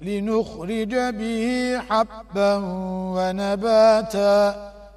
لنخرج به حبا ونباتا